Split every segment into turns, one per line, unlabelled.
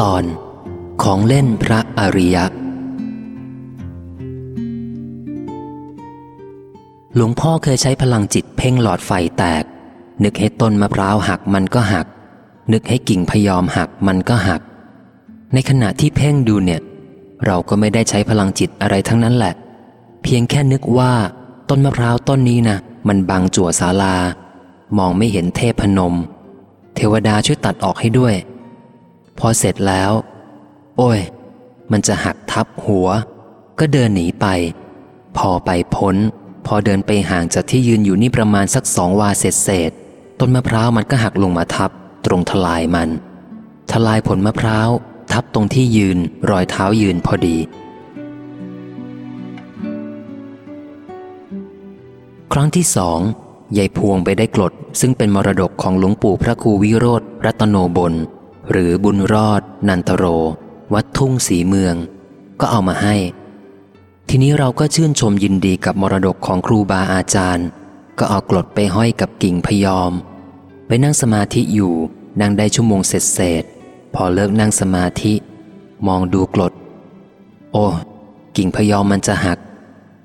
ตอนของเล่นพระอริยะ หลวงพ่อเคยใช้พลังจิตเพ่งหลอดไฟแตก นึกให้ต้นมะพร้าวหักมันก็หัก นึกให้กิ่งพยอมหักมันก็หัก ในขณะที่เพ่งดูเนี่ย เราก็ไม่ได้ใช้พลังจิตอะไรทั้งนั้นแหละ เพียงแค่นึกว่าต้นมะพร้าวต้นนี้นะมันบังจั่วศาลา มองไม่เห็นเทพพนม เทวดาช่วยตัดออกให้ด้วย พอเสร็จแล้ว โอ้ย มันจะหักทับหัว ก็เดินหนีไป พอไปพ้น พอเดินไปห่างจากที่ยืนอยู่นี่ประมาณสักสองวาเศษเศษต้นมะพร้าวมันก็หักลงมาทับ ตรงทลายมัน ทลายผลมะพร้าวทับตรงที่ยืนรอยเท้ายืนพอดี ครั้งที่สองยายพวงไปได้กรดซึ่งเป็นมรดกของหลวงปู่พระครูวิโรธรัตโนบล หรือบุญรอด นันตโร วัดทุ่งสีเมือง ก็เอามาให้ ทีนี้เราก็ชื่นชมยินดีกับมรดกของครูบาอาจารย์ ก็เอากรดไปห้อยกับกิ่งพยอม ไปนั่งสมาธิอยู่ นั่งได้ชั่วโมงเสร็จเสร็จพอเลิกนั่งสมาธิ มองดูกรดโอ้กิ่งพยอมมันจะหัก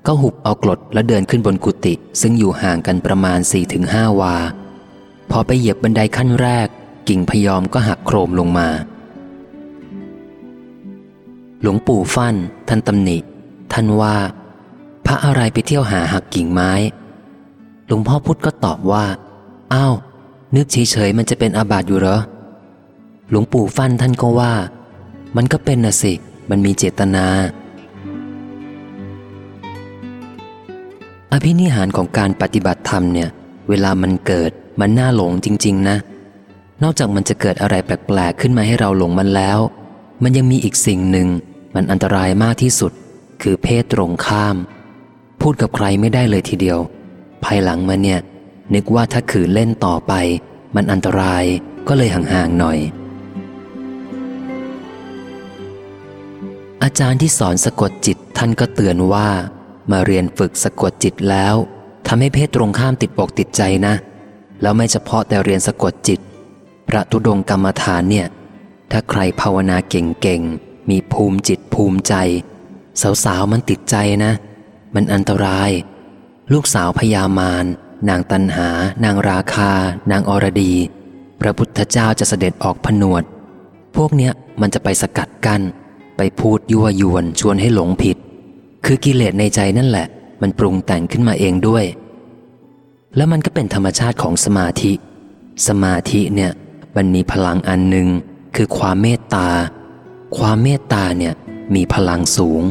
ก็หุบเอากรดแล้วเดินขึ้นบนกุฏิซึ่งอยู่ห่างกันประมาณ4-5วา พอไปเหยียบบันไดขั้นแรก กิ่งพยอมก็หักโครมลงมา หลวงปู่ฟั่น ท่านตำหนิ ท่านว่า พระอะไรไปเที่ยวหาหักกิ่งไม้ หลวงพ่อพุธก็ตอบว่า อ้าว นึกเฉยๆมันจะเป็นอาบัติอยู่เหรอ หลวงปู่ฟั่นท่านก็ว่า มันก็เป็นน่ะสิ มันมีเจตนาอภินิหารของการปฏิบัติธรรมเนี่ย เวลามันเกิดมันน่าหลงจริง ๆ นะ นอกจากมันจะเกิดอะไรแปลกๆขึ้นมาให้เราหลงมันแล้ว มันยังมีอีกสิ่งหนึ่ง มันอันตรายมากที่สุด คือเพศตรงข้าม พูดกับใครไม่ได้เลยทีเดียว ภายหลังมาเนี่ย นึกว่าถ้าขืนเล่นต่อไป มันอันตรายก็เลยห่างๆหน่อย อาจารย์ที่สอนสะกดจิตท่านก็เตือนว่า มาเรียนฝึกสะกดจิตแล้วทำให้เพศตรงข้ามติดอกติดใจนะ แล้วไม่เฉพาะแต่เรียนสะกดจิต พระธุดงกรรมฐานเนี่ย ถ้าใครภาวนาเก่งๆ มีภูมิจิตภูมิใจ สาวๆมันติดใจนะ มันอันตราย ลูกสาวพญามาร นางตันหา นางราคา นางอรดี พระพุทธเจ้าจะเสด็จออกผนวด พวกเนี้ยมันจะไปสกัดกัน้นไปพูดยั่วยวนชวนให้หลงผิด คือกิเลสในใจนั่นแหละ มันปรุงแต่งขึ้นมาเองด้วย แล้วมันก็เป็นธรรมชาติของสมาธิ สมาธิเนี่ย มันมีพลังอันหนึ่งคือความเมตตา ความเมตตาเนี่ยมีพลังสูง